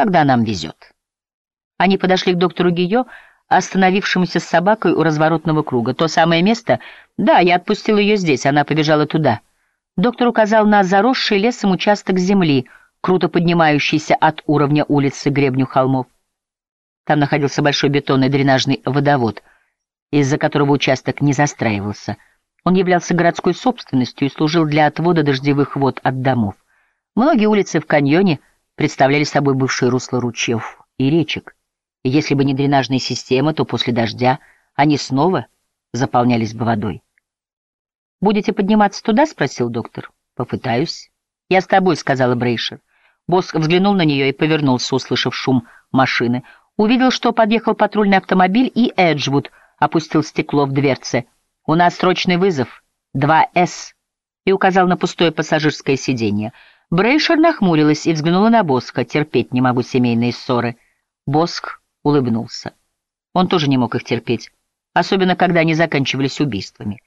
когда нам везет. Они подошли к доктору Гио, остановившемуся с собакой у разворотного круга. То самое место? Да, я отпустил ее здесь, она побежала туда. Доктор указал на заросший лесом участок земли, круто поднимающийся от уровня улицы гребню холмов. Там находился большой бетонный дренажный водовод, из-за которого участок не застраивался. Он являлся городской собственностью и служил для отвода дождевых вод от домов. Многие улицы в каньоне представляли собой бывшие русла ручьев и речек. И если бы не дренажная система, то после дождя они снова заполнялись бы водой. «Будете подниматься туда?» — спросил доктор. «Попытаюсь». «Я с тобой», — сказала Брейшер. Босс взглянул на нее и повернулся, услышав шум машины. Увидел, что подъехал патрульный автомобиль, и Эджвуд опустил стекло в дверце. «У нас срочный вызов. 2С», и указал на пустое пассажирское сиденье. Брейшер нахмурилась и взглянула на Боска. «Терпеть не могу семейные ссоры». Боск улыбнулся. Он тоже не мог их терпеть, особенно когда они заканчивались убийствами.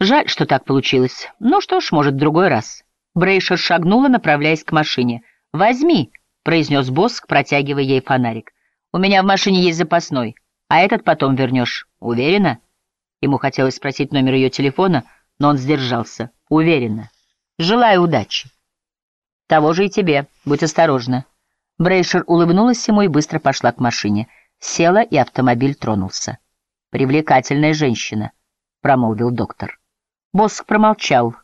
Жаль, что так получилось. Ну что ж, может, в другой раз. Брейшер шагнула, направляясь к машине. «Возьми», — произнес Боск, протягивая ей фонарик. «У меня в машине есть запасной, а этот потом вернешь. Уверена?» Ему хотелось спросить номер ее телефона, но он сдержался. «Уверена. Желаю удачи». «Того же и тебе. Будь осторожна». Брейшер улыбнулась ему и быстро пошла к машине. Села, и автомобиль тронулся. «Привлекательная женщина», — промолвил доктор. Боск промолчал,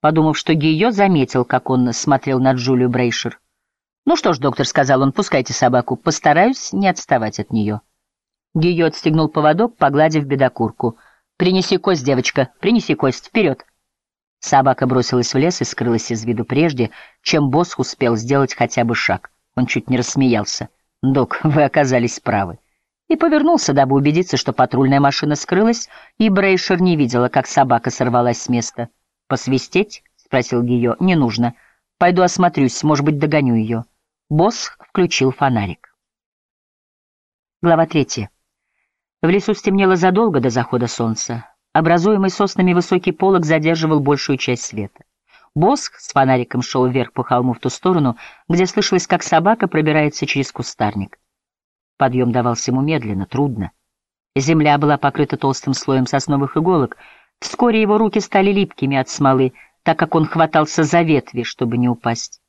подумав, что Гийо заметил, как он смотрел на Джулию Брейшер. «Ну что ж, доктор», — сказал он, — «пускайте собаку. Постараюсь не отставать от нее». Гийо отстегнул поводок, погладив бедокурку. «Принеси кость, девочка, принеси кость, вперед!» Собака бросилась в лес и скрылась из виду прежде, чем Босх успел сделать хотя бы шаг. Он чуть не рассмеялся. «Док, вы оказались правы». И повернулся, дабы убедиться, что патрульная машина скрылась, и Брейшер не видела, как собака сорвалась с места. «Посвистеть?» — спросил Гио. «Не нужно. Пойду осмотрюсь, может быть, догоню ее». Босс включил фонарик. Глава третья. В лесу стемнело задолго до захода солнца. Образуемый соснами высокий полог задерживал большую часть света. Боск с фонариком шел вверх по холму в ту сторону, где слышалось, как собака пробирается через кустарник. Подъем давался ему медленно, трудно. Земля была покрыта толстым слоем сосновых иголок. Вскоре его руки стали липкими от смолы, так как он хватался за ветви, чтобы не упасть.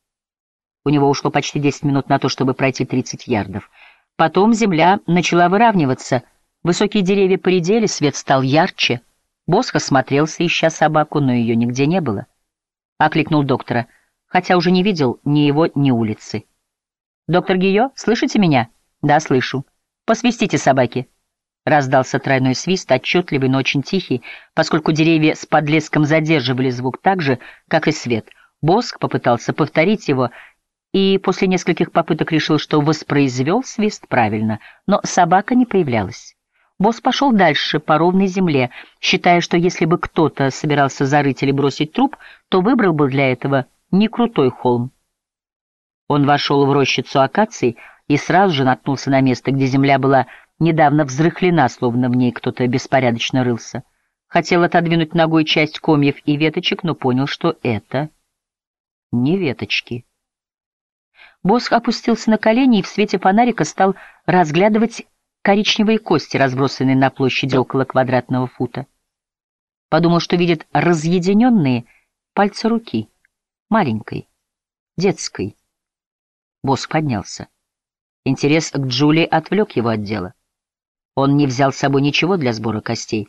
У него ушло почти десять минут на то, чтобы пройти тридцать ярдов. Потом земля начала выравниваться, высокие деревья поредели, свет стал ярче. Босх осмотрелся, ища собаку, но ее нигде не было. — окликнул доктора, хотя уже не видел ни его, ни улицы. «Доктор Гио, слышите меня?» «Да, слышу. Посвистите собаки». Раздался тройной свист, отчетливый, но очень тихий, поскольку деревья с подлеском задерживали звук так же, как и свет. Боск попытался повторить его, и после нескольких попыток решил, что воспроизвел свист правильно, но собака не появлялась. Босс пошел дальше по ровной земле, считая, что если бы кто-то собирался зарыть или бросить труп, то выбрал бы для этого не крутой холм. Он вошел в рощицу акаций и сразу же наткнулся на место, где земля была недавно взрыхлена, словно в ней кто-то беспорядочно рылся. Хотел отодвинуть ногой часть комьев и веточек, но понял, что это не веточки. Босс опустился на колени и в свете фонарика стал разглядывать коричневые кости, разбросанные на площади около квадратного фута. Подумал, что видит разъединенные пальцы руки, маленькой, детской. Босс поднялся. Интерес к Джулии отвлек его от дела. Он не взял с собой ничего для сбора костей.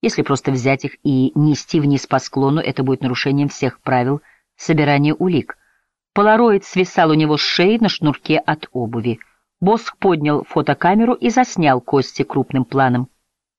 Если просто взять их и нести вниз по склону, это будет нарушением всех правил собирания улик. Полароид свисал у него с шеи на шнурке от обуви. Босх поднял фотокамеру и заснял кости крупным планом.